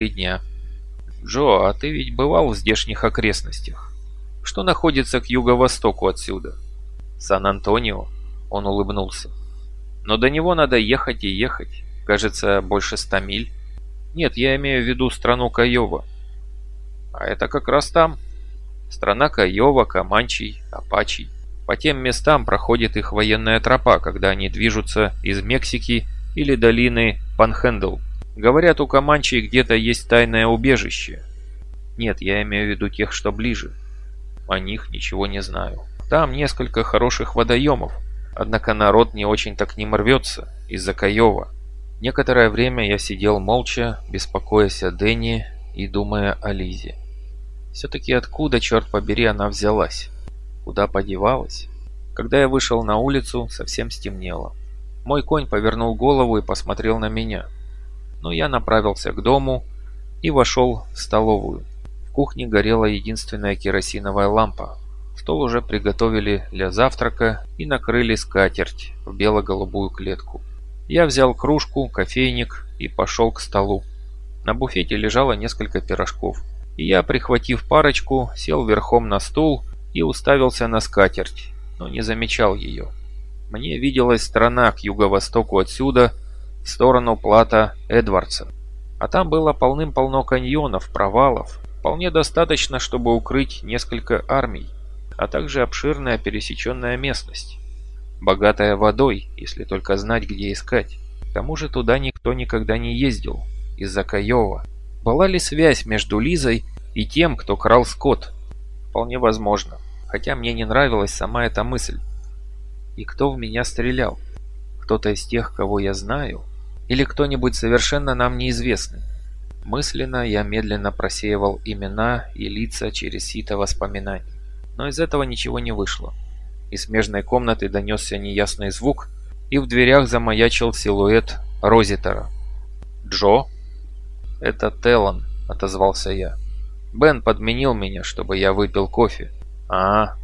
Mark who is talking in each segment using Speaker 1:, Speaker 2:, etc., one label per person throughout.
Speaker 1: три дня. Джо, а ты ведь бывал в здешних окрестностях? Что находится к юго-востоку отсюда? Сан-Антонио? Он улыбнулся. Но до него надо ехать и ехать. Кажется, больше ста миль. Нет, я имею в виду страну Каева. А это как раз там. Страна Каева, Каманчий, Апачий. По тем местам проходит их военная тропа, когда они движутся из Мексики или долины Панхендл. Говорят, у Каманчей где-то есть тайное убежище. Нет, я имею в виду тех, что ближе. О них ничего не знаю. Там несколько хороших водоемов, однако народ не очень-то к ним рвется из-за Каева. Некоторое время я сидел молча, беспокоясь о Дэнни и думая о Лизе. Все-таки откуда, черт побери, она взялась? Куда подевалась? Когда я вышел на улицу, совсем стемнело. Мой конь повернул голову и посмотрел на меня. Но я направился к дому и вошел в столовую. В кухне горела единственная керосиновая лампа. Стол уже приготовили для завтрака и накрыли скатерть в бело-голубую клетку. Я взял кружку, кофейник и пошел к столу. На буфете лежало несколько пирожков. И я, прихватив парочку, сел верхом на стул и уставился на скатерть, но не замечал ее. Мне виделась страна к юго-востоку отсюда, в сторону плата Эдвардса. А там было полным-полно каньонов, провалов, вполне достаточно, чтобы укрыть несколько армий, а также обширная пересеченная местность, богатая водой, если только знать, где искать. К тому же туда никто никогда не ездил, из-за Каева. Была ли связь между Лизой и тем, кто крал скот? Вполне возможно, хотя мне не нравилась сама эта мысль. И кто в меня стрелял? Кто-то из тех, кого я знаю? Или кто-нибудь совершенно нам неизвестный? Мысленно я медленно просеивал имена и лица через сито воспоминаний. Но из этого ничего не вышло. Из смежной комнаты донесся неясный звук, и в дверях замаячил силуэт Розитера. «Джо?» «Это Теллан», — отозвался я. Бен подменил меня, чтобы я выпил кофе. А,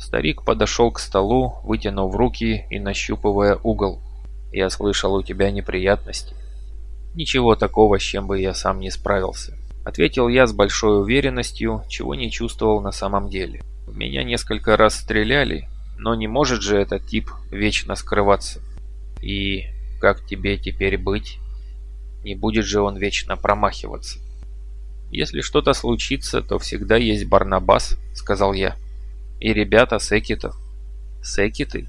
Speaker 1: Старик подошел к столу, вытянув руки и нащупывая угол. Я слышал, у тебя неприятности. Ничего такого, с чем бы я сам не справился. Ответил я с большой уверенностью, чего не чувствовал на самом деле. Меня несколько раз стреляли, но не может же этот тип вечно скрываться. И как тебе теперь быть? Не будет же он вечно промахиваться. «Если что-то случится, то всегда есть Барнабас», — сказал я. «И ребята Секитов». «Секиты?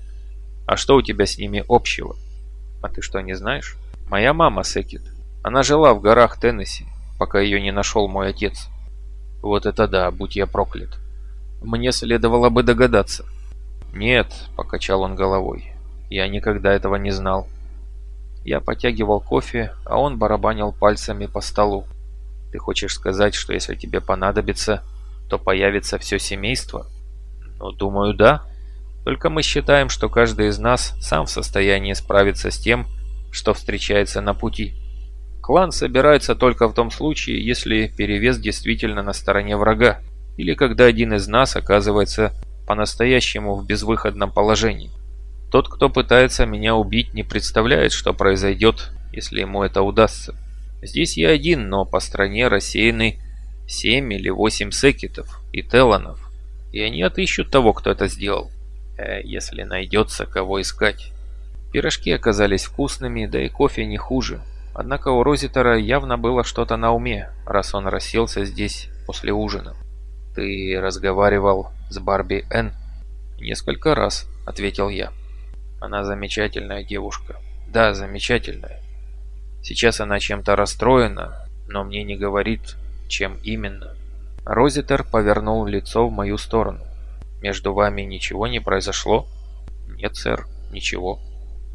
Speaker 1: А что у тебя с ними общего?» «А ты что, не знаешь?» «Моя мама Секит. Она жила в горах Теннесси, пока ее не нашел мой отец». «Вот это да, будь я проклят. Мне следовало бы догадаться». «Нет», — покачал он головой, — «я никогда этого не знал». Я потягивал кофе, а он барабанил пальцами по столу. Ты хочешь сказать, что если тебе понадобится, то появится все семейство? Ну, думаю, да. Только мы считаем, что каждый из нас сам в состоянии справиться с тем, что встречается на пути. Клан собирается только в том случае, если перевес действительно на стороне врага, или когда один из нас оказывается по-настоящему в безвыходном положении. Тот, кто пытается меня убить, не представляет, что произойдет, если ему это удастся. Здесь я один, но по стране рассеяны семь или восемь секетов и теланов, и они отыщут того, кто это сделал, если найдется кого искать. Пирожки оказались вкусными, да и кофе не хуже. Однако у Розитера явно было что-то на уме, раз он расселся здесь после ужина. «Ты разговаривал с Барби Н?» «Несколько раз», — ответил я. «Она замечательная девушка». «Да, замечательная. Сейчас она чем-то расстроена, но мне не говорит, чем именно. Розитер повернул лицо в мою сторону. «Между вами ничего не произошло?» «Нет, сэр, ничего».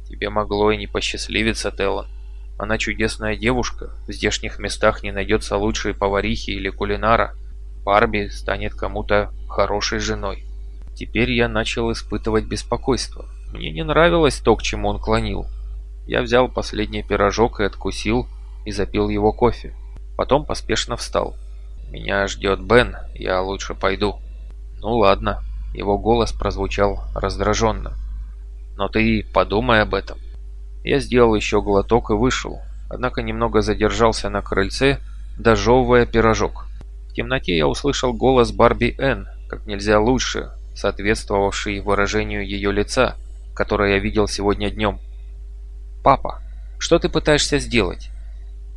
Speaker 1: «Тебе могло и не посчастливиться, Теллан. Она чудесная девушка, в здешних местах не найдется лучшей поварихи или кулинара. Барби станет кому-то хорошей женой». Теперь я начал испытывать беспокойство. Мне не нравилось то, к чему он клонил. Я взял последний пирожок и откусил, и запил его кофе. Потом поспешно встал. «Меня ждет Бен, я лучше пойду». «Ну ладно», — его голос прозвучал раздраженно. «Но ты подумай об этом». Я сделал еще глоток и вышел, однако немного задержался на крыльце, дожевывая пирожок. В темноте я услышал голос Барби Н, как нельзя лучше, соответствовавший выражению ее лица, которое я видел сегодня днем. «Папа, что ты пытаешься сделать?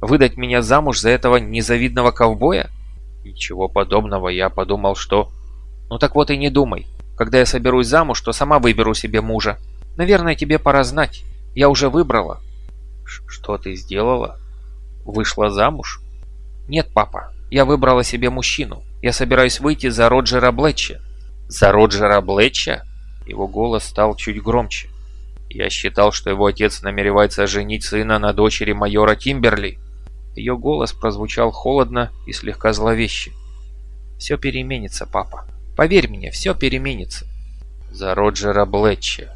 Speaker 1: Выдать меня замуж за этого незавидного ковбоя?» «Ничего подобного, я подумал, что...» «Ну так вот и не думай. Когда я соберусь замуж, то сама выберу себе мужа. Наверное, тебе пора знать. Я уже выбрала». «Что ты сделала? Вышла замуж?» «Нет, папа. Я выбрала себе мужчину. Я собираюсь выйти за Роджера Блетча». «За Роджера Блетча?» Его голос стал чуть громче. «Я считал, что его отец намеревается женить сына на дочери майора Кимберли». Ее голос прозвучал холодно и слегка зловеще. «Все переменится, папа. Поверь мне, все переменится». «За Роджера Блетча».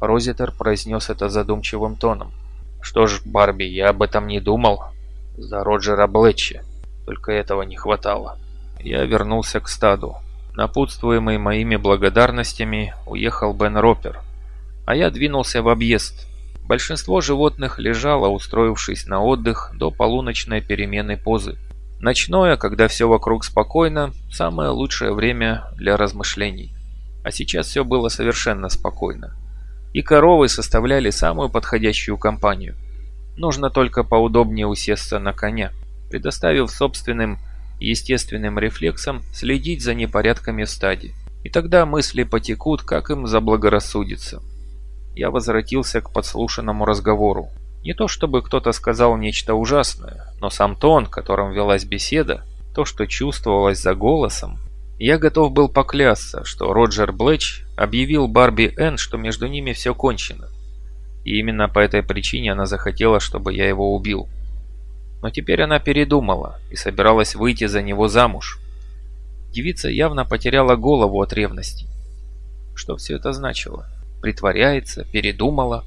Speaker 1: Розитер произнес это задумчивым тоном. «Что ж, Барби, я об этом не думал. За Роджера Блетча. Только этого не хватало». Я вернулся к стаду. Напутствуемый моими благодарностями, уехал Бен Ропер, а я двинулся в объезд. Большинство животных лежало, устроившись на отдых до полуночной перемены позы. Ночное, когда все вокруг спокойно, самое лучшее время для размышлений. А сейчас все было совершенно спокойно. И коровы составляли самую подходящую компанию. Нужно только поудобнее усесться на коня, предоставив собственным естественным рефлексом следить за непорядками в стаде. И тогда мысли потекут, как им заблагорассудится. Я возвратился к подслушанному разговору. Не то чтобы кто-то сказал нечто ужасное, но сам тон, которым велась беседа, то, что чувствовалось за голосом, я готов был поклясться, что Роджер Блэч объявил Барби Энн, что между ними все кончено. И именно по этой причине она захотела, чтобы я его убил. Но теперь она передумала и собиралась выйти за него замуж. Девица явно потеряла голову от ревности. Что все это значило? Притворяется, передумала?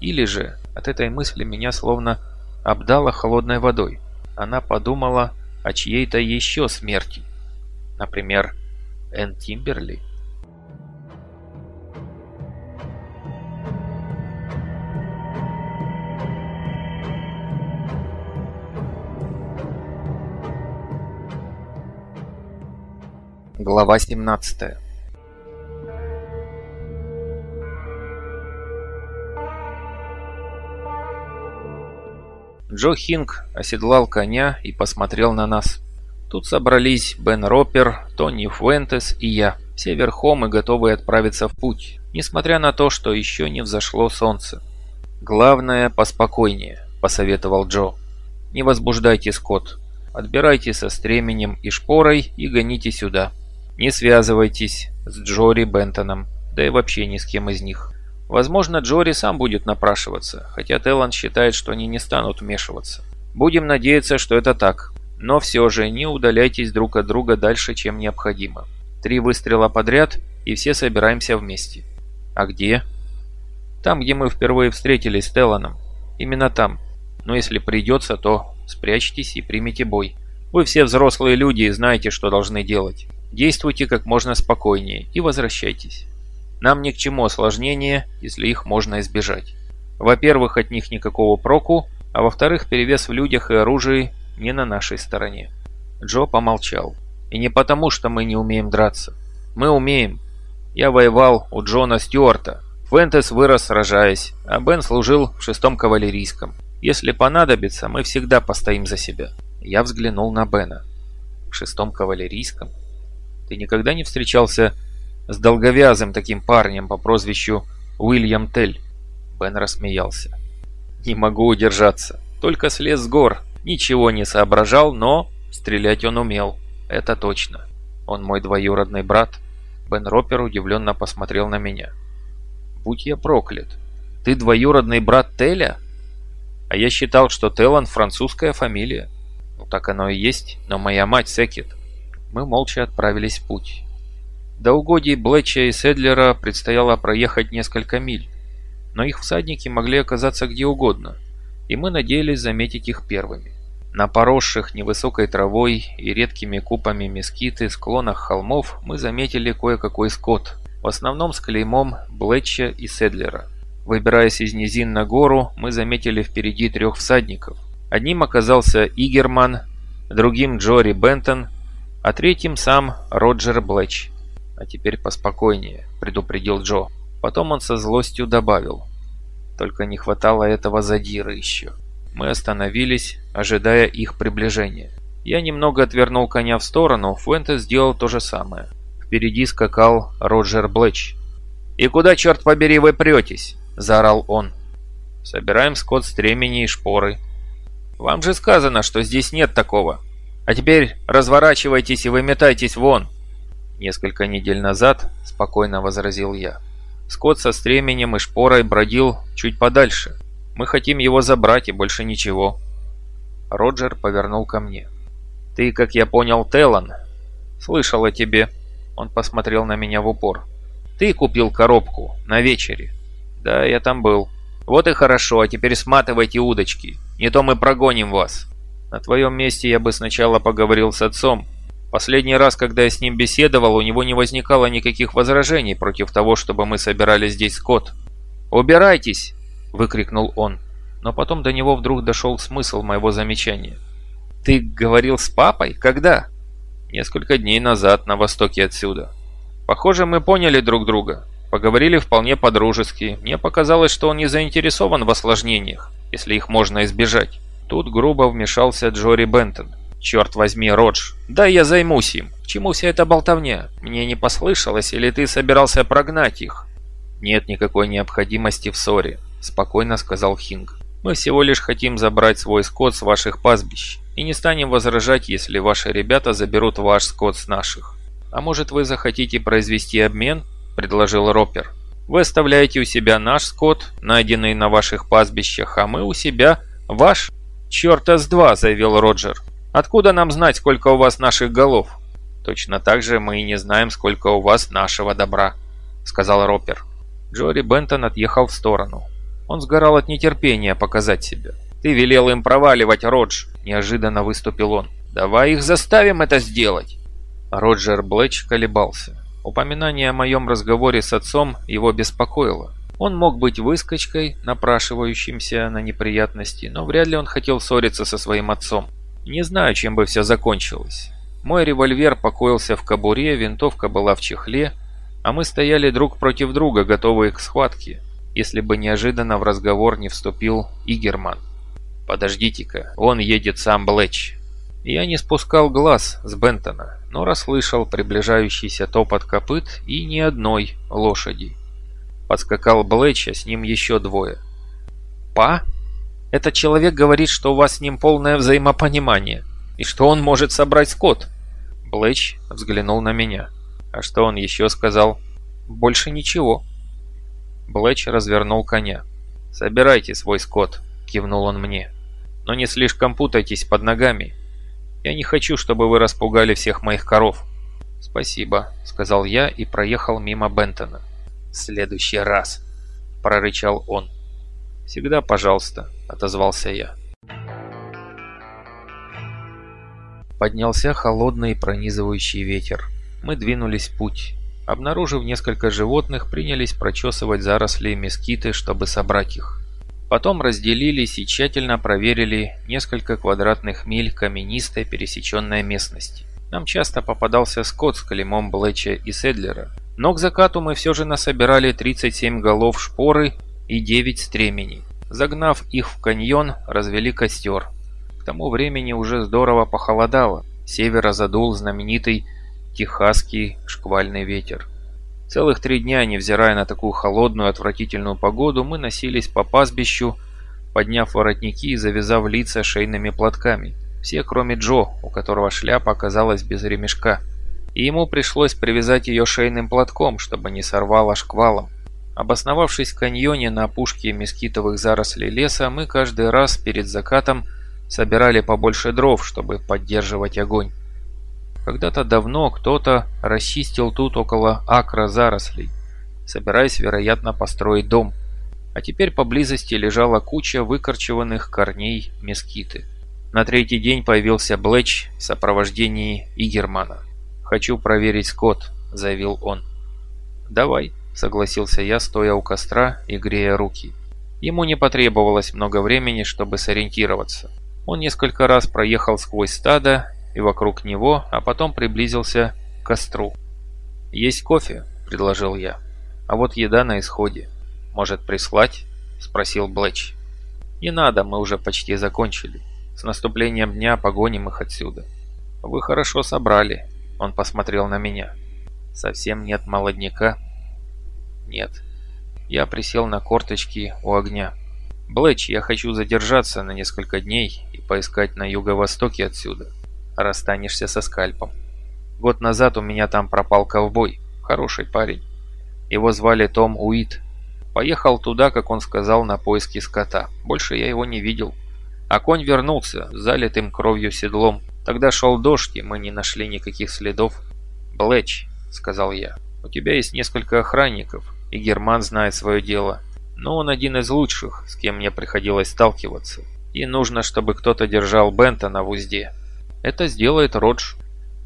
Speaker 1: Или же от этой мысли меня словно обдало холодной водой. Она подумала о чьей-то еще смерти. Например, Энн Тимберли. Глава 17 Джо Хинг оседлал коня и посмотрел на нас. Тут собрались Бен Ропер, Тони Фуэнтес и я, все верхом и готовые отправиться в путь, несмотря на то, что еще не взошло солнце. «Главное, поспокойнее», – посоветовал Джо. «Не возбуждайте скот. Отбирайте со стременем и шпорой и гоните сюда». Не связывайтесь с Джори Бентоном, да и вообще ни с кем из них. Возможно, Джори сам будет напрашиваться, хотя Теллан считает, что они не станут вмешиваться. Будем надеяться, что это так. Но все же не удаляйтесь друг от друга дальше, чем необходимо. Три выстрела подряд, и все собираемся вместе. А где? Там, где мы впервые встретились с Телланом. Именно там. Но если придется, то спрячьтесь и примите бой. Вы все взрослые люди и знаете, что должны делать. Действуйте как можно спокойнее и возвращайтесь. Нам ни к чему осложнения, если их можно избежать. Во-первых, от них никакого проку, а во-вторых, перевес в людях и оружии не на нашей стороне. Джо помолчал. И не потому, что мы не умеем драться. Мы умеем. Я воевал у Джона Стюарта. Фентес вырос сражаясь, а Бен служил в шестом кавалерийском. Если понадобится, мы всегда постоим за себя. Я взглянул на Бена. В шестом кавалерийском? Ты никогда не встречался с долговязым таким парнем по прозвищу Уильям Тель?» Бен рассмеялся. «Не могу удержаться. Только слез с гор. Ничего не соображал, но стрелять он умел. Это точно. Он мой двоюродный брат». Бен Ропер удивленно посмотрел на меня. «Будь я проклят. Ты двоюродный брат Теля?» «А я считал, что Телан французская фамилия». «Ну так оно и есть, но моя мать Секет мы молча отправились в путь. До угодий Блэча и Седлера предстояло проехать несколько миль, но их всадники могли оказаться где угодно, и мы надеялись заметить их первыми. На поросших невысокой травой и редкими купами мескиты склонах холмов мы заметили кое-какой скот, в основном с клеймом Блэча и Седлера. Выбираясь из низин на гору, мы заметили впереди трех всадников. Одним оказался Игерман, другим Джори Бентон, а третьим сам Роджер Блэч. «А теперь поспокойнее», — предупредил Джо. Потом он со злостью добавил. «Только не хватало этого задира еще». Мы остановились, ожидая их приближения. Я немного отвернул коня в сторону, Фуэнтес сделал то же самое. Впереди скакал Роджер Блэч. «И куда, черт побери, вы претесь?» – заорал он. «Собираем скот стремени и шпоры». «Вам же сказано, что здесь нет такого. А теперь разворачивайтесь и выметайтесь вон». Несколько недель назад, спокойно возразил я, скот со стременем и шпорой бродил чуть подальше. Мы хотим его забрать и больше ничего. Роджер повернул ко мне. «Ты, как я понял, Телан?» «Слышал о тебе». Он посмотрел на меня в упор. «Ты купил коробку на вечере?» «Да, я там был». «Вот и хорошо, а теперь сматывайте удочки. Не то мы прогоним вас». «На твоем месте я бы сначала поговорил с отцом. Последний раз, когда я с ним беседовал, у него не возникало никаких возражений против того, чтобы мы собирали здесь скот». «Убирайтесь!» – выкрикнул он. Но потом до него вдруг дошел смысл моего замечания. «Ты говорил с папой? Когда?» «Несколько дней назад, на востоке отсюда. Похоже, мы поняли друг друга. Поговорили вполне по-дружески. Мне показалось, что он не заинтересован в осложнениях, если их можно избежать». Тут грубо вмешался Джори Бентон. «Черт возьми, Родж, да я займусь им. К чему вся эта болтовня? Мне не послышалось, или ты собирался прогнать их?» «Нет никакой необходимости в ссоре», – спокойно сказал Хинг. «Мы всего лишь хотим забрать свой скот с ваших пастбищ и не станем возражать, если ваши ребята заберут ваш скот с наших. А может вы захотите произвести обмен?» – предложил Ропер. «Вы оставляете у себя наш скот, найденный на ваших пастбищах, а мы у себя ваш?» «Черта с два!» – заявил Роджер. «Откуда нам знать, сколько у вас наших голов?» «Точно так же мы и не знаем, сколько у вас нашего добра», – сказал Ропер. Джори Бентон отъехал в сторону. Он сгорал от нетерпения показать себя. «Ты велел им проваливать, Родж!» – неожиданно выступил он. «Давай их заставим это сделать!» Роджер Блэч колебался. Упоминание о моем разговоре с отцом его беспокоило. Он мог быть выскочкой, напрашивающимся на неприятности, но вряд ли он хотел ссориться со своим отцом. Не знаю, чем бы все закончилось. Мой револьвер покоился в кобуре, винтовка была в чехле, а мы стояли друг против друга, готовые к схватке, если бы неожиданно в разговор не вступил Игерман. «Подождите-ка, он едет сам Блэч». Я не спускал глаз с Бентона, но расслышал приближающийся топот копыт и ни одной лошади. Подскакал Блэч, а с ним еще двое. «Па? Этот человек говорит, что у вас с ним полное взаимопонимание, и что он может собрать скот». Блэч взглянул на меня. «А что он еще сказал?» «Больше ничего». Блэч развернул коня. «Собирайте свой скот», — кивнул он мне но не слишком путайтесь под ногами. Я не хочу, чтобы вы распугали всех моих коров». «Спасибо», — сказал я и проехал мимо Бентона. следующий раз», — прорычал он. «Всегда пожалуйста», — отозвался я. Поднялся холодный пронизывающий ветер. Мы двинулись в путь. Обнаружив несколько животных, принялись прочесывать заросли мескиты, чтобы собрать их. Потом разделились и тщательно проверили несколько квадратных миль каменистой пересеченной местности. Нам часто попадался скот с клеймом Блэча и Седлера, но к закату мы все же насобирали 37 голов шпоры и 9 стременей. Загнав их в каньон, развели костер. К тому времени уже здорово похолодало, севера задул знаменитый техасский шквальный ветер. Целых три дня, невзирая на такую холодную, отвратительную погоду, мы носились по пастбищу, подняв воротники и завязав лица шейными платками. Все, кроме Джо, у которого шляпа оказалась без ремешка. И ему пришлось привязать ее шейным платком, чтобы не сорвало шквалом. Обосновавшись в каньоне на опушке мескитовых зарослей леса, мы каждый раз перед закатом собирали побольше дров, чтобы поддерживать огонь. Когда-то давно кто-то расчистил тут около акра зарослей, собираясь, вероятно, построить дом. А теперь поблизости лежала куча выкорчеванных корней мескиты. На третий день появился Блэч в сопровождении Игермана. «Хочу проверить скот», — заявил он. «Давай», — согласился я, стоя у костра и грея руки. Ему не потребовалось много времени, чтобы сориентироваться. Он несколько раз проехал сквозь стадо и вокруг него, а потом приблизился к костру. «Есть кофе?» – предложил я. «А вот еда на исходе. Может, прислать?» – спросил Блэч. «Не надо, мы уже почти закончили. С наступлением дня погоним их отсюда». «Вы хорошо собрали», – он посмотрел на меня. «Совсем нет молодняка?» «Нет». Я присел на корточки у огня. «Блэч, я хочу задержаться на несколько дней и поискать на юго-востоке отсюда. Расстанешься со скальпом. Год назад у меня там пропал ковбой, хороший парень. Его звали Том Уит. Поехал туда, как он сказал, на поиски скота. Больше я его не видел. А конь вернулся, залитым кровью седлом. Тогда шел дождь, и мы не нашли никаких следов. «Блэч», — сказал я, — «у тебя есть несколько охранников, и Герман знает свое дело. Но он один из лучших, с кем мне приходилось сталкиваться. И нужно, чтобы кто-то держал Бентона в узде. Это сделает Родж.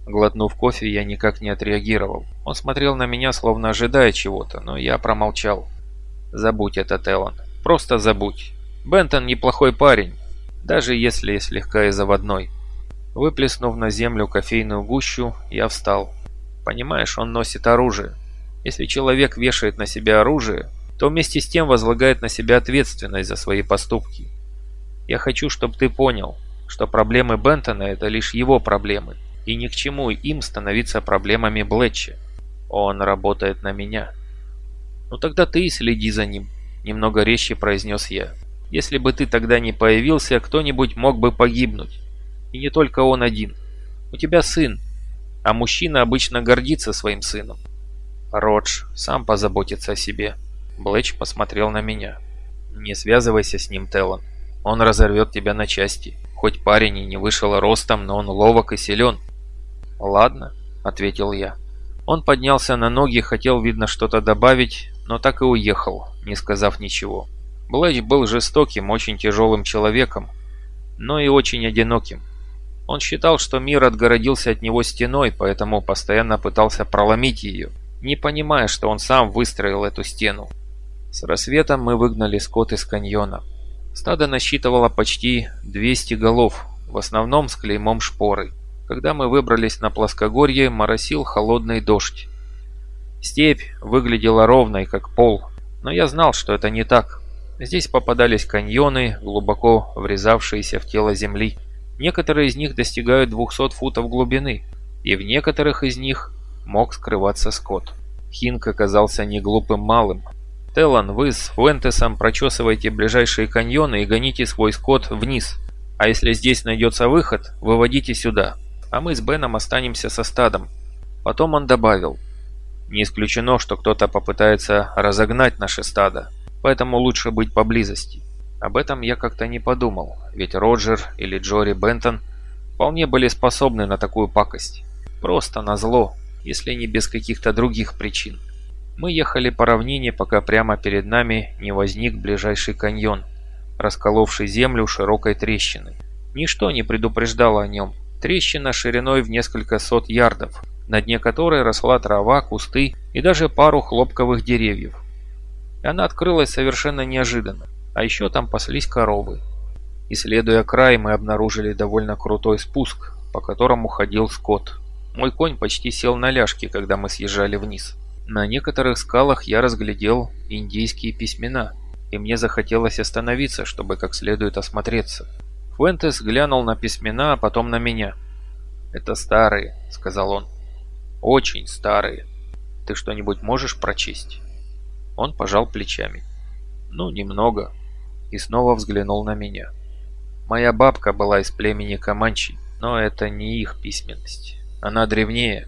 Speaker 1: Глотнув кофе, я никак не отреагировал. Он смотрел на меня, словно ожидая чего-то, но я промолчал. Забудь это, Теллан. Просто забудь. Бентон неплохой парень, даже если слегка и заводной. Выплеснув на землю кофейную гущу, я встал. Понимаешь, он носит оружие. Если человек вешает на себя оружие, то вместе с тем возлагает на себя ответственность за свои поступки. Я хочу, чтобы ты понял, что проблемы Бентона – это лишь его проблемы – и ни к чему им становиться проблемами Блетча. Он работает на меня. Ну тогда ты и следи за ним, немного резче произнес я. Если бы ты тогда не появился, кто-нибудь мог бы погибнуть. И не только он один. У тебя сын, а мужчина обычно гордится своим сыном. Родж сам позаботится о себе. Блэч посмотрел на меня. Не связывайся с ним, Теллан. Он разорвет тебя на части. Хоть парень и не вышел ростом, но он ловок и силен. «Ладно», — ответил я. Он поднялся на ноги, хотел, видно, что-то добавить, но так и уехал, не сказав ничего. Блэч был жестоким, очень тяжелым человеком, но и очень одиноким. Он считал, что мир отгородился от него стеной, поэтому постоянно пытался проломить ее, не понимая, что он сам выстроил эту стену. С рассветом мы выгнали скот из каньона. Стадо насчитывало почти 200 голов, в основном с клеймом шпоры. Когда мы выбрались на плоскогорье, моросил холодный дождь. Степь выглядела ровной, как пол, но я знал, что это не так. Здесь попадались каньоны, глубоко врезавшиеся в тело земли. Некоторые из них достигают 200 футов глубины, и в некоторых из них мог скрываться скот. Хинк оказался не глупым малым. Теллан, вы с Фуэнтесом прочесывайте ближайшие каньоны и гоните свой скот вниз. А если здесь найдется выход, выводите сюда а мы с Беном останемся со стадом. Потом он добавил, не исключено, что кто-то попытается разогнать наше стадо, поэтому лучше быть поблизости. Об этом я как-то не подумал, ведь Роджер или Джори Бентон вполне были способны на такую пакость. Просто на зло, если не без каких-то других причин. Мы ехали по равнине, пока прямо перед нами не возник ближайший каньон, расколовший землю широкой трещиной. Ничто не предупреждало о нем, Трещина шириной в несколько сот ярдов, на дне которой росла трава, кусты и даже пару хлопковых деревьев. И она открылась совершенно неожиданно, а еще там паслись коровы. Исследуя край, мы обнаружили довольно крутой спуск, по которому ходил скот. Мой конь почти сел на ляжки, когда мы съезжали вниз. На некоторых скалах я разглядел индийские письмена, и мне захотелось остановиться, чтобы как следует осмотреться. Фуэнтес глянул на письмена, а потом на меня. «Это старые», — сказал он. «Очень старые. Ты что-нибудь можешь прочесть?» Он пожал плечами. «Ну, немного». И снова взглянул на меня. Моя бабка была из племени Каманчи, но это не их письменность. Она древнее,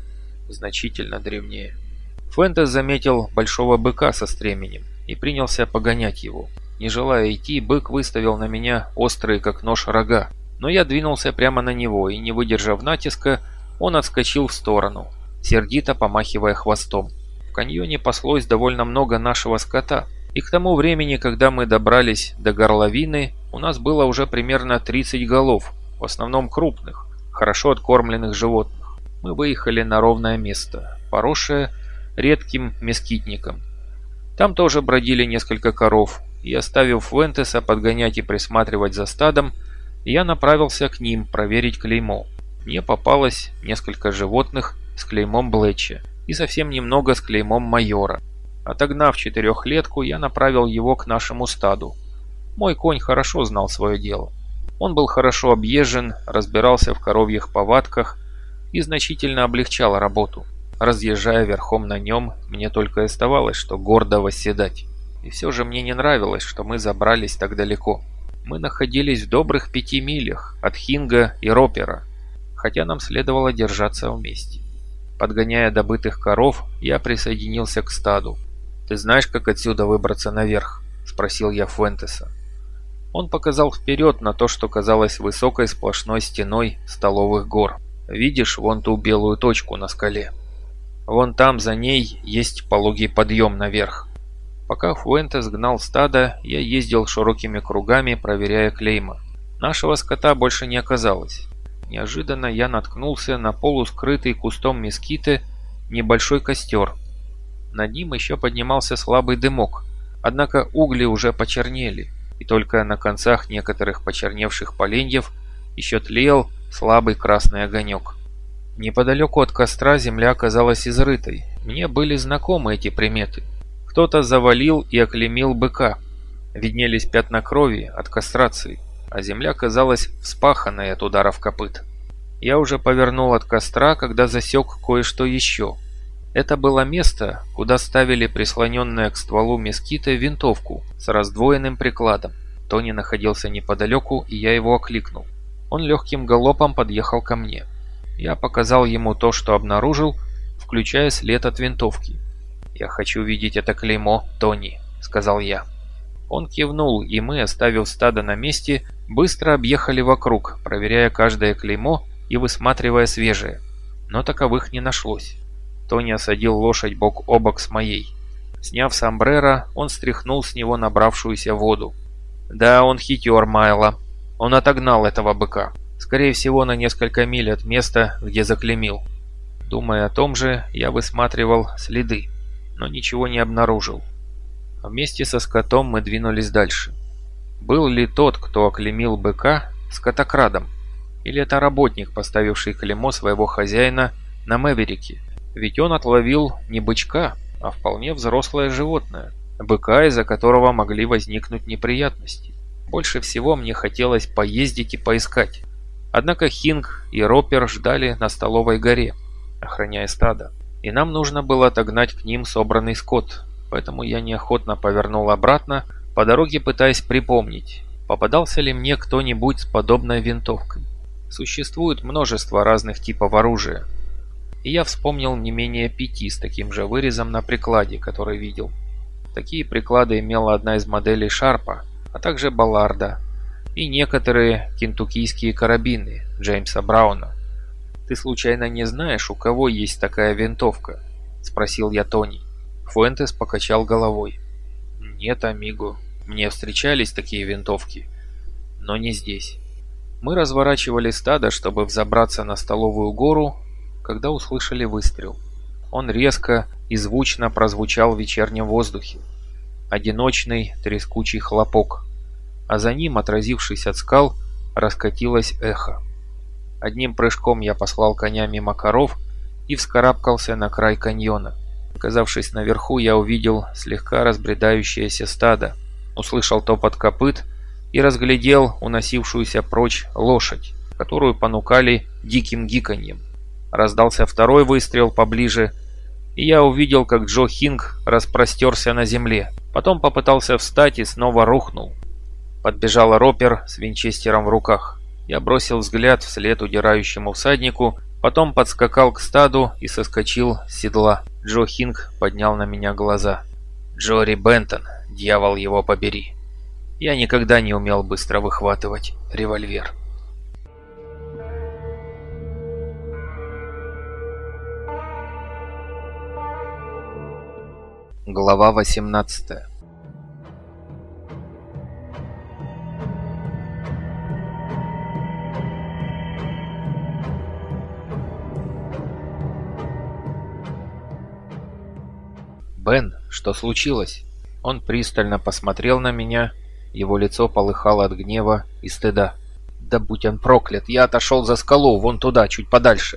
Speaker 1: значительно древнее. Фуэнтес заметил большого быка со стременем и принялся погонять его. Не желая идти, бык выставил на меня острые как нож рога, но я двинулся прямо на него, и не выдержав натиска, он отскочил в сторону, сердито помахивая хвостом. В каньоне паслось довольно много нашего скота, и к тому времени, когда мы добрались до горловины, у нас было уже примерно 30 голов, в основном крупных, хорошо откормленных животных. Мы выехали на ровное место, поросшее редким мескитником. Там тоже бродили несколько коров, и оставив Вентеса подгонять и присматривать за стадом, я направился к ним проверить клеймо. Мне попалось несколько животных с клеймом Блэча и совсем немного с клеймом майора. Отогнав четырехлетку, я направил его к нашему стаду. Мой конь хорошо знал свое дело. Он был хорошо объезжен, разбирался в коровьих повадках и значительно облегчал работу. Разъезжая верхом на нем, мне только оставалось, что гордо восседать. И все же мне не нравилось, что мы забрались так далеко. Мы находились в добрых пяти милях от Хинга и Ропера, хотя нам следовало держаться вместе. Подгоняя добытых коров, я присоединился к стаду. «Ты знаешь, как отсюда выбраться наверх?» – спросил я Фуэнтеса. Он показал вперед на то, что казалось высокой сплошной стеной столовых гор. «Видишь вон ту белую точку на скале?» Вон там за ней есть пологий подъем наверх. Пока Фуэнтес гнал стадо, я ездил широкими кругами, проверяя клейма. Нашего скота больше не оказалось. Неожиданно я наткнулся на полускрытый кустом мескиты небольшой костер. Над ним еще поднимался слабый дымок, однако угли уже почернели, и только на концах некоторых почерневших поленьев еще тлел слабый красный огонек. Неподалеку от костра земля оказалась изрытой. Мне были знакомы эти приметы. Кто-то завалил и оклемил быка. Виднелись пятна крови от кастрации, а земля казалась вспаханной от ударов копыт. Я уже повернул от костра, когда засек кое-что еще. Это было место, куда ставили прислоненную к стволу мескита винтовку с раздвоенным прикладом. Тони находился неподалеку, и я его окликнул. Он легким галопом подъехал ко мне. Я показал ему то, что обнаружил, включая след от винтовки. «Я хочу видеть это клеймо, Тони», — сказал я. Он кивнул, и мы, оставив стадо на месте, быстро объехали вокруг, проверяя каждое клеймо и высматривая свежее. Но таковых не нашлось. Тони осадил лошадь бок о бок с моей. Сняв сомбреро, он стряхнул с него набравшуюся воду. «Да, он хитер, Майло. Он отогнал этого быка. Скорее всего, на несколько миль от места, где заклемил. Думая о том же, я высматривал следы, но ничего не обнаружил. Вместе со скотом мы двинулись дальше. Был ли тот, кто оклемил быка, скотокрадом? Или это работник, поставивший клеймо своего хозяина на Мэверике? Ведь он отловил не бычка, а вполне взрослое животное. Быка, из-за которого могли возникнуть неприятности. Больше всего мне хотелось поездить и поискать. Однако Хинг и Ропер ждали на столовой горе, охраняя стадо, и нам нужно было отогнать к ним собранный скот, поэтому я неохотно повернул обратно, по дороге пытаясь припомнить, попадался ли мне кто-нибудь с подобной винтовкой. Существует множество разных типов оружия, и я вспомнил не менее пяти с таким же вырезом на прикладе, который видел. Такие приклады имела одна из моделей Шарпа, а также Балларда, и некоторые кентуккийские карабины Джеймса Брауна. «Ты случайно не знаешь, у кого есть такая винтовка?» – спросил я Тони. Фуэнтес покачал головой. «Нет, амиго, мне встречались такие винтовки, но не здесь». Мы разворачивали стадо, чтобы взобраться на столовую гору, когда услышали выстрел. Он резко и звучно прозвучал в вечернем воздухе. Одиночный трескучий хлопок – а за ним, отразившись от скал, раскатилось эхо. Одним прыжком я послал коня мимо коров и вскарабкался на край каньона. Оказавшись наверху, я увидел слегка разбредающееся стадо, услышал топот копыт и разглядел уносившуюся прочь лошадь, которую понукали диким гиканьем. Раздался второй выстрел поближе, и я увидел, как Джо Хинг распростерся на земле. Потом попытался встать и снова рухнул. Подбежал Ропер с винчестером в руках. Я бросил взгляд вслед удирающему всаднику, потом подскакал к стаду и соскочил с седла. Джо Хинг поднял на меня глаза. «Джори Бентон, дьявол его побери!» Я никогда не умел быстро выхватывать револьвер. Глава 18 «Бен, что случилось?» Он пристально посмотрел на меня, его лицо полыхало от гнева и стыда. Да будь он проклят, я отошел за скалу, вон туда, чуть подальше.